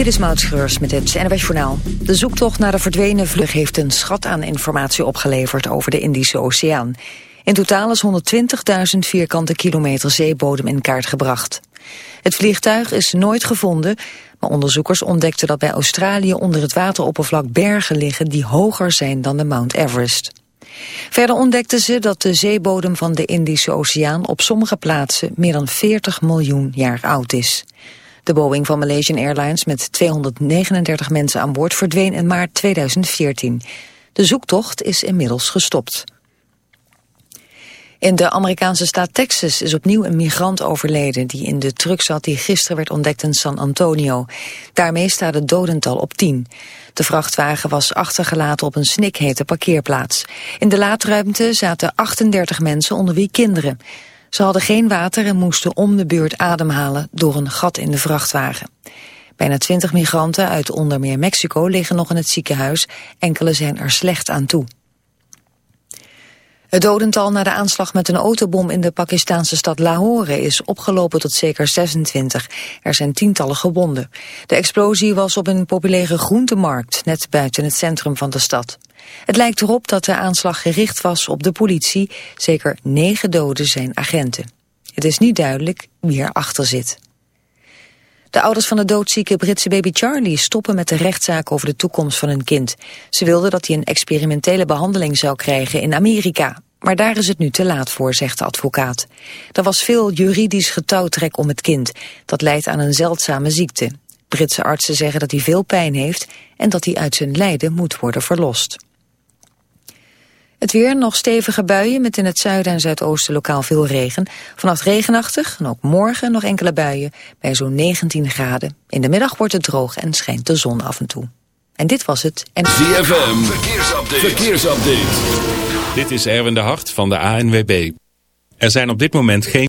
Dit is Maud met het NWS Journaal. De zoektocht naar de verdwenen vlug heeft een schat aan informatie opgeleverd over de Indische Oceaan. In totaal is 120.000 vierkante kilometer zeebodem in kaart gebracht. Het vliegtuig is nooit gevonden, maar onderzoekers ontdekten dat bij Australië onder het wateroppervlak bergen liggen die hoger zijn dan de Mount Everest. Verder ontdekten ze dat de zeebodem van de Indische Oceaan op sommige plaatsen meer dan 40 miljoen jaar oud is. De Boeing van Malaysian Airlines met 239 mensen aan boord verdween in maart 2014. De zoektocht is inmiddels gestopt. In de Amerikaanse staat Texas is opnieuw een migrant overleden... die in de truck zat die gisteren werd ontdekt in San Antonio. Daarmee staat het dodental op 10. De vrachtwagen was achtergelaten op een snikhete parkeerplaats. In de laadruimte zaten 38 mensen onder wie kinderen. Ze hadden geen water en moesten om de beurt ademhalen door een gat in de vrachtwagen. Bijna twintig migranten uit onder meer Mexico liggen nog in het ziekenhuis. Enkele zijn er slecht aan toe. Het dodental na de aanslag met een autobom in de Pakistanse stad Lahore is opgelopen tot zeker 26. Er zijn tientallen gewonden. De explosie was op een populaire groentemarkt, net buiten het centrum van de stad. Het lijkt erop dat de aanslag gericht was op de politie. Zeker negen doden zijn agenten. Het is niet duidelijk wie erachter zit. De ouders van de doodzieke Britse baby Charlie stoppen met de rechtszaak over de toekomst van hun kind. Ze wilden dat hij een experimentele behandeling zou krijgen in Amerika. Maar daar is het nu te laat voor, zegt de advocaat. Er was veel juridisch getouwtrek om het kind. Dat leidt aan een zeldzame ziekte. Britse artsen zeggen dat hij veel pijn heeft en dat hij uit zijn lijden moet worden verlost. Het weer, nog stevige buien met in het zuiden en zuidoosten lokaal veel regen. Vannacht regenachtig en ook morgen nog enkele buien bij zo'n 19 graden. In de middag wordt het droog en schijnt de zon af en toe. En dit was het. En... ZFM, verkeersupdate. verkeersupdate. Dit is Erwin de Hart van de ANWB. Er zijn op dit moment geen...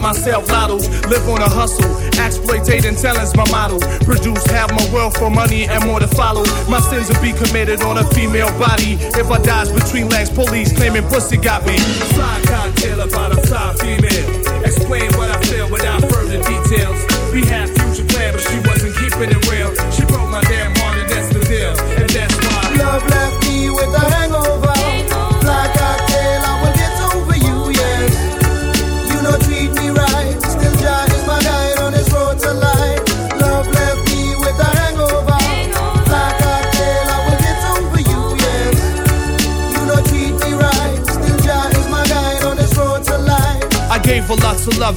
myself, lottos. Live on a hustle, exploitating talent's my model. Produce half my wealth for money and more to follow. My sins will be committed on a female body. If I dies between legs, police claiming pussy got me. Fly cocktail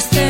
este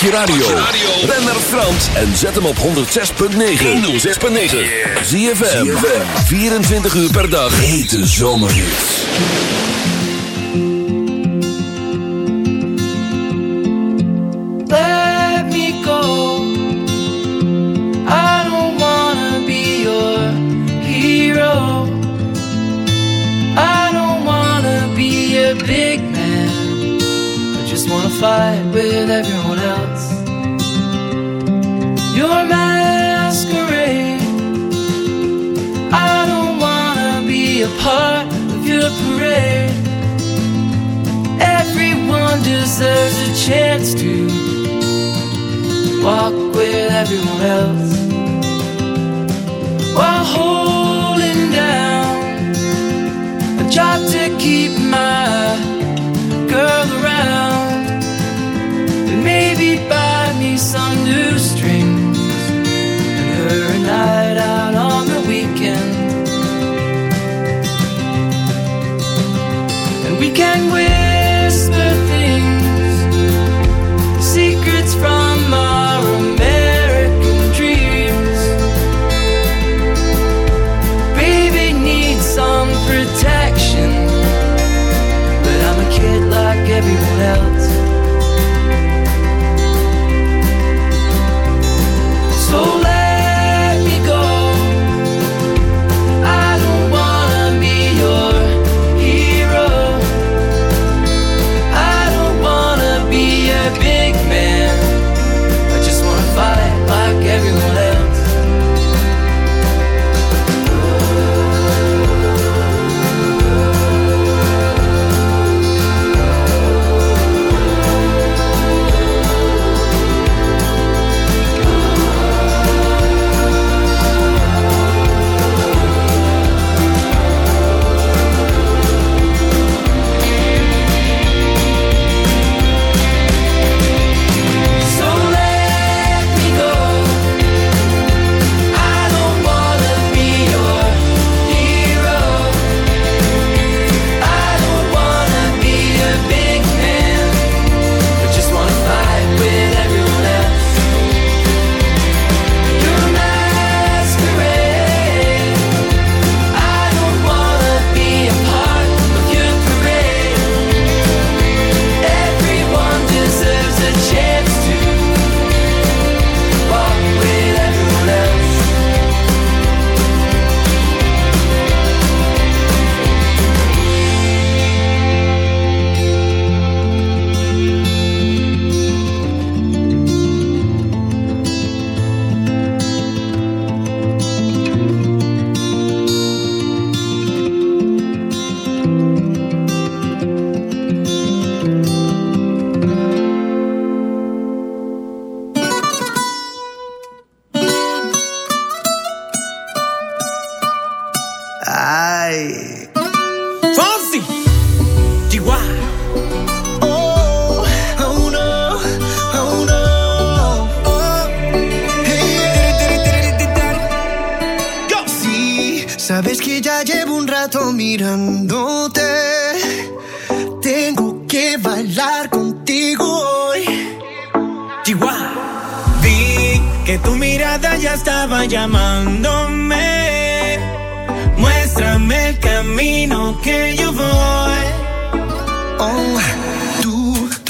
Dus pak je radio. Ben naar Frans en zet hem op 106.9. 106.9. ZFM. 24 uur per dag. Hete zomerhits. let me go. I don't wanna be your hero. I don't wanna be a big man. I just wanna fight with everyone. Your masquerade. I don't wanna be a part of your parade. Everyone deserves a chance to walk with everyone else while holding down a job to keep my girl around and maybe buy me some new strings her a night out on the weekend and we can whisper things secrets from our American dreams. Baby needs some protection, but I'm a kid like everyone else.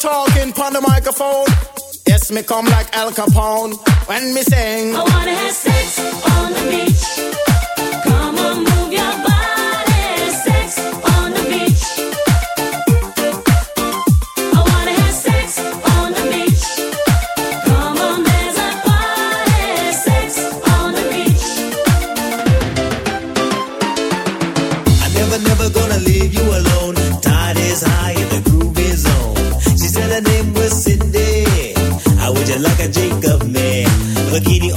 Talking on the microphone. Yes, me come like Al Capone when me sing. I wanna have sex on the beach. Come on, move your body. Sex on the beach. I wanna have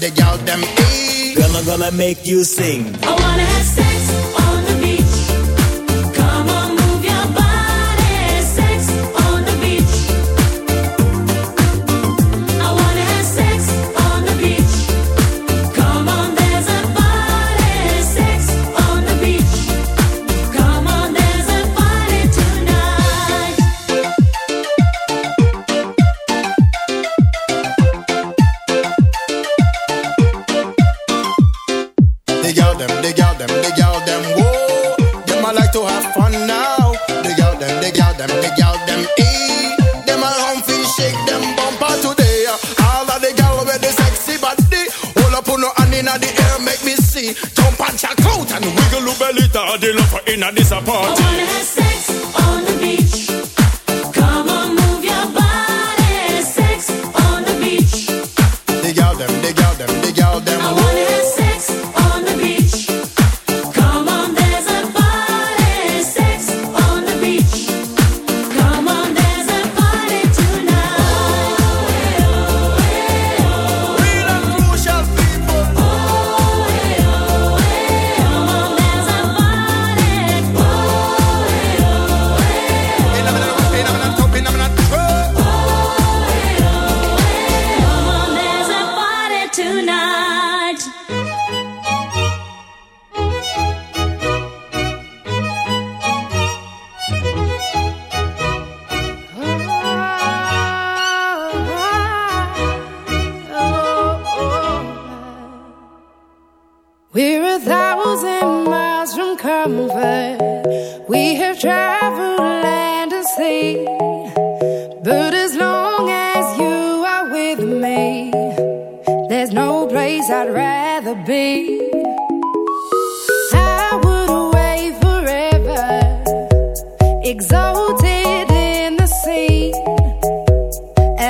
the girl them. Girl, I'm gonna make you sing. I wanna have inna this apartment.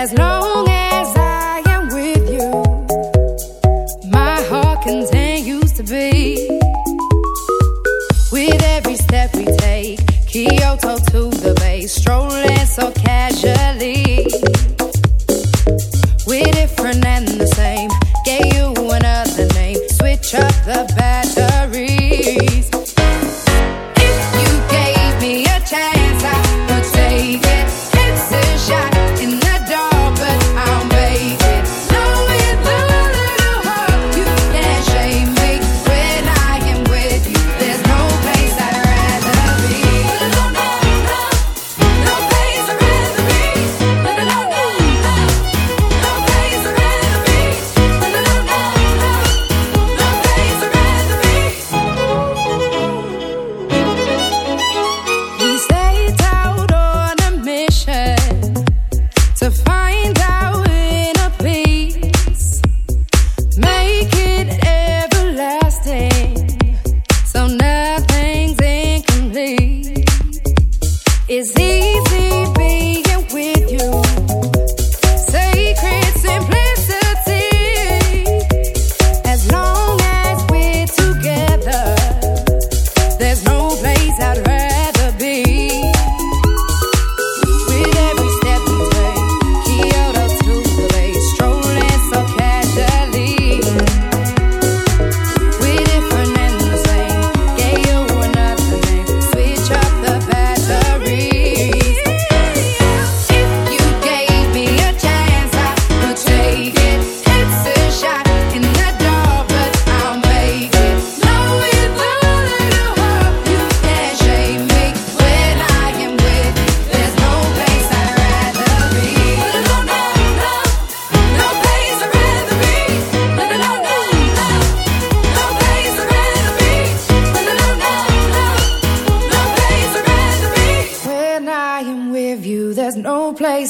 there's no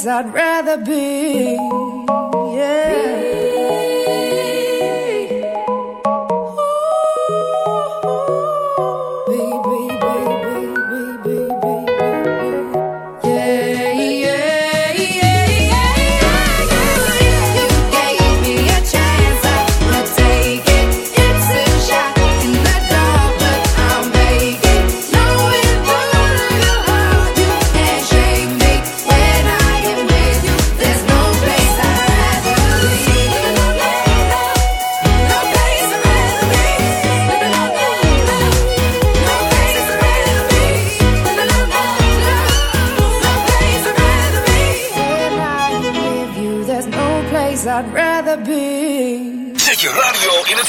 I'd rather be. Yeah.